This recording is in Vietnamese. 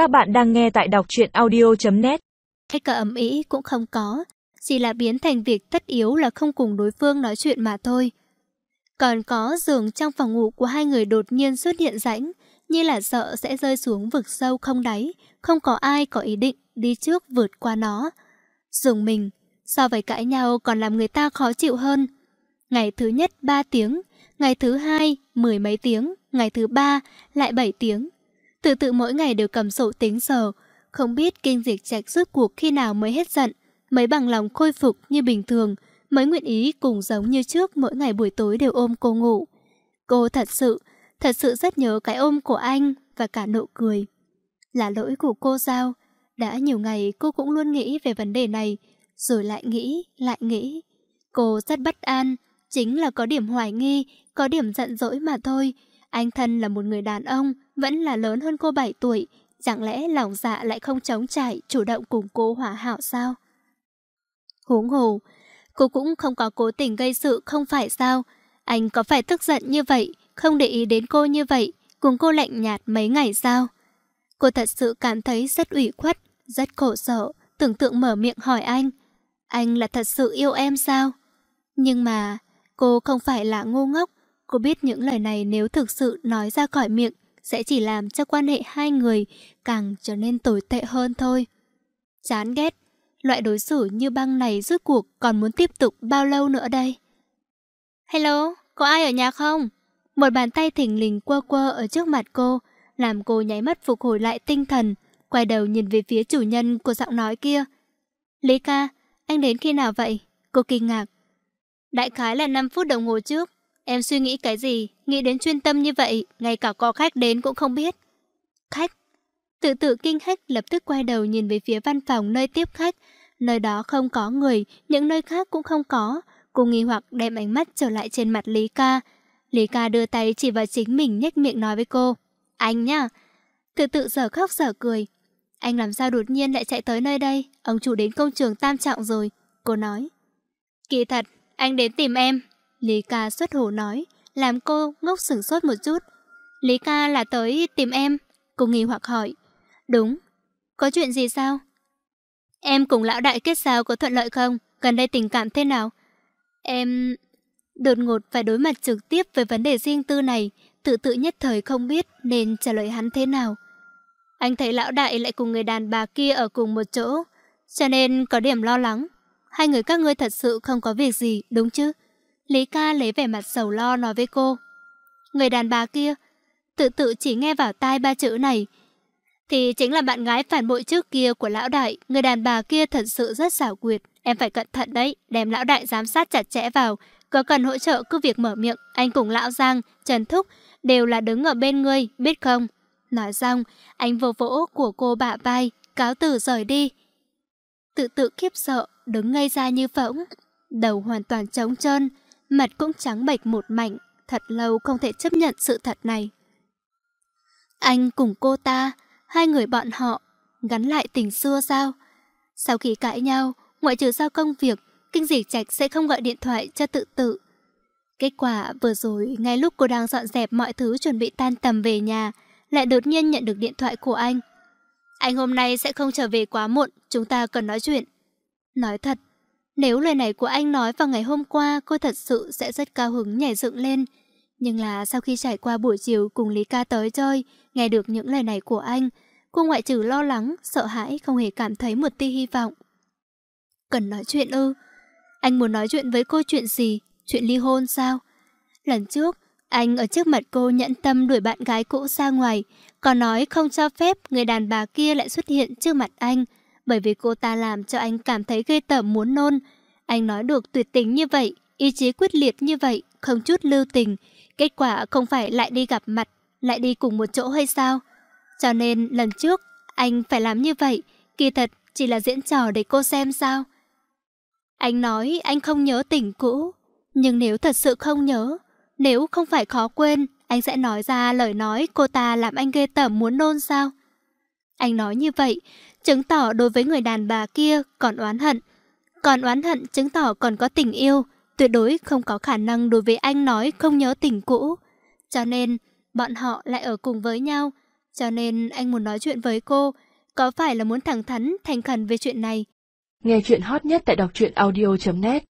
Các bạn đang nghe tại đọc truyện audio.net Hay cả ấm ý cũng không có, chỉ là biến thành việc tất yếu là không cùng đối phương nói chuyện mà thôi. Còn có giường trong phòng ngủ của hai người đột nhiên xuất hiện rãnh, như là sợ sẽ rơi xuống vực sâu không đáy, không có ai có ý định đi trước vượt qua nó. Dùng mình, so với cãi nhau còn làm người ta khó chịu hơn. Ngày thứ nhất 3 tiếng, ngày thứ hai mười mấy tiếng, ngày thứ ba lại 7 tiếng. Tự tự mỗi ngày đều cầm sổ tính giờ, không biết kinh dịch trạch rốt cuộc khi nào mới hết giận, mới bằng lòng khôi phục như bình thường, mới nguyện ý cùng giống như trước mỗi ngày buổi tối đều ôm cô ngủ. Cô thật sự, thật sự rất nhớ cái ôm của anh và cả nụ cười. Là lỗi của cô sao? Đã nhiều ngày cô cũng luôn nghĩ về vấn đề này, rồi lại nghĩ, lại nghĩ. Cô rất bất an, chính là có điểm hoài nghi, có điểm giận dỗi mà thôi. Anh thân là một người đàn ông, vẫn là lớn hơn cô 7 tuổi, chẳng lẽ lòng dạ lại không chống chạy, chủ động cùng cô hỏa hảo sao? Huống hồ, cô cũng không có cố tình gây sự không phải sao? Anh có phải tức giận như vậy, không để ý đến cô như vậy, cùng cô lạnh nhạt mấy ngày sao? Cô thật sự cảm thấy rất ủy khuất, rất khổ sở, tưởng tượng mở miệng hỏi anh. Anh là thật sự yêu em sao? Nhưng mà, cô không phải là ngu ngốc. Cô biết những lời này nếu thực sự nói ra khỏi miệng, sẽ chỉ làm cho quan hệ hai người càng trở nên tồi tệ hơn thôi. Chán ghét, loại đối xử như băng này rốt cuộc còn muốn tiếp tục bao lâu nữa đây? Hello, có ai ở nhà không? Một bàn tay thỉnh lình quơ quơ ở trước mặt cô, làm cô nháy mắt phục hồi lại tinh thần, quay đầu nhìn về phía chủ nhân của giọng nói kia. Lý ca, anh đến khi nào vậy? Cô kinh ngạc. Đại khái là 5 phút đồng hồ trước. Em suy nghĩ cái gì? Nghĩ đến chuyên tâm như vậy, ngay cả có khách đến cũng không biết. Khách? Tự tự kinh khách lập tức quay đầu nhìn về phía văn phòng nơi tiếp khách. Nơi đó không có người, những nơi khác cũng không có. Cô nghi hoặc đem ánh mắt trở lại trên mặt Lý ca. Lý ca đưa tay chỉ vào chính mình nhếch miệng nói với cô. Anh nhá. Tự tự giờ khóc giờ cười. Anh làm sao đột nhiên lại chạy tới nơi đây? Ông chủ đến công trường tam trọng rồi. Cô nói. Kỳ thật, anh đến tìm em. Lý ca xuất hồ nói, làm cô ngốc sửng sốt một chút. Lý ca là tới tìm em. Cô nghi hoặc hỏi. Đúng. Có chuyện gì sao? Em cùng lão đại kết giao có thuận lợi không? Gần đây tình cảm thế nào? Em... Đột ngột phải đối mặt trực tiếp với vấn đề riêng tư này, tự tự nhất thời không biết nên trả lời hắn thế nào. Anh thấy lão đại lại cùng người đàn bà kia ở cùng một chỗ, cho nên có điểm lo lắng. Hai người các ngươi thật sự không có việc gì, đúng chứ? Lý ca lấy vẻ mặt sầu lo nói với cô. Người đàn bà kia, tự tự chỉ nghe vào tai ba chữ này. Thì chính là bạn gái phản bội trước kia của lão đại, người đàn bà kia thật sự rất xảo quyệt. Em phải cẩn thận đấy, đem lão đại giám sát chặt chẽ vào. Có cần hỗ trợ cứ việc mở miệng, anh cùng lão Giang, Trần Thúc đều là đứng ở bên ngươi, biết không? Nói xong, anh vô vỗ của cô bạ vai, cáo từ rời đi. Tự tự khiếp sợ, đứng ngây ra như phỗng. Đầu hoàn toàn trống trơn, mặt cũng trắng bệch một mảnh, thật lâu không thể chấp nhận sự thật này. Anh cùng cô ta, hai người bọn họ, gắn lại tình xưa sao? Sau khi cãi nhau, ngoại trừ giao công việc, kinh dịch trạch sẽ không gọi điện thoại cho tự tự. Kết quả vừa rồi, ngay lúc cô đang dọn dẹp mọi thứ chuẩn bị tan tầm về nhà, lại đột nhiên nhận được điện thoại của anh. Anh hôm nay sẽ không trở về quá muộn, chúng ta cần nói chuyện. Nói thật, nếu lời này của anh nói vào ngày hôm qua, cô thật sự sẽ rất cao hứng nhảy dựng lên. Nhưng là sau khi trải qua buổi chiều cùng Lý ca tới chơi, nghe được những lời này của anh, cô ngoại trừ lo lắng, sợ hãi không hề cảm thấy một tia hy vọng. Cần nói chuyện ư? Anh muốn nói chuyện với cô chuyện gì? Chuyện ly hôn sao? Lần trước, anh ở trước mặt cô nhẫn tâm đuổi bạn gái cũ ra ngoài, còn nói không cho phép người đàn bà kia lại xuất hiện trước mặt anh, bởi vì cô ta làm cho anh cảm thấy ghê tởm muốn nôn. Anh nói được tuyệt tình như vậy, ý chí quyết liệt như vậy, không chút lưu tình. Kết quả không phải lại đi gặp mặt, lại đi cùng một chỗ hay sao? Cho nên lần trước, anh phải làm như vậy, kỳ thật chỉ là diễn trò để cô xem sao? Anh nói anh không nhớ tình cũ, nhưng nếu thật sự không nhớ, nếu không phải khó quên, anh sẽ nói ra lời nói cô ta làm anh ghê tởm muốn nôn sao? Anh nói như vậy, chứng tỏ đối với người đàn bà kia còn oán hận. Còn oán hận chứng tỏ còn có tình yêu, tuyệt đối không có khả năng đối với anh nói không nhớ tình cũ. Cho nên, bọn họ lại ở cùng với nhau. Cho nên anh muốn nói chuyện với cô, có phải là muốn thẳng thắn, thành khẩn về chuyện này? Nghe chuyện hot nhất tại đọc truyện audio.net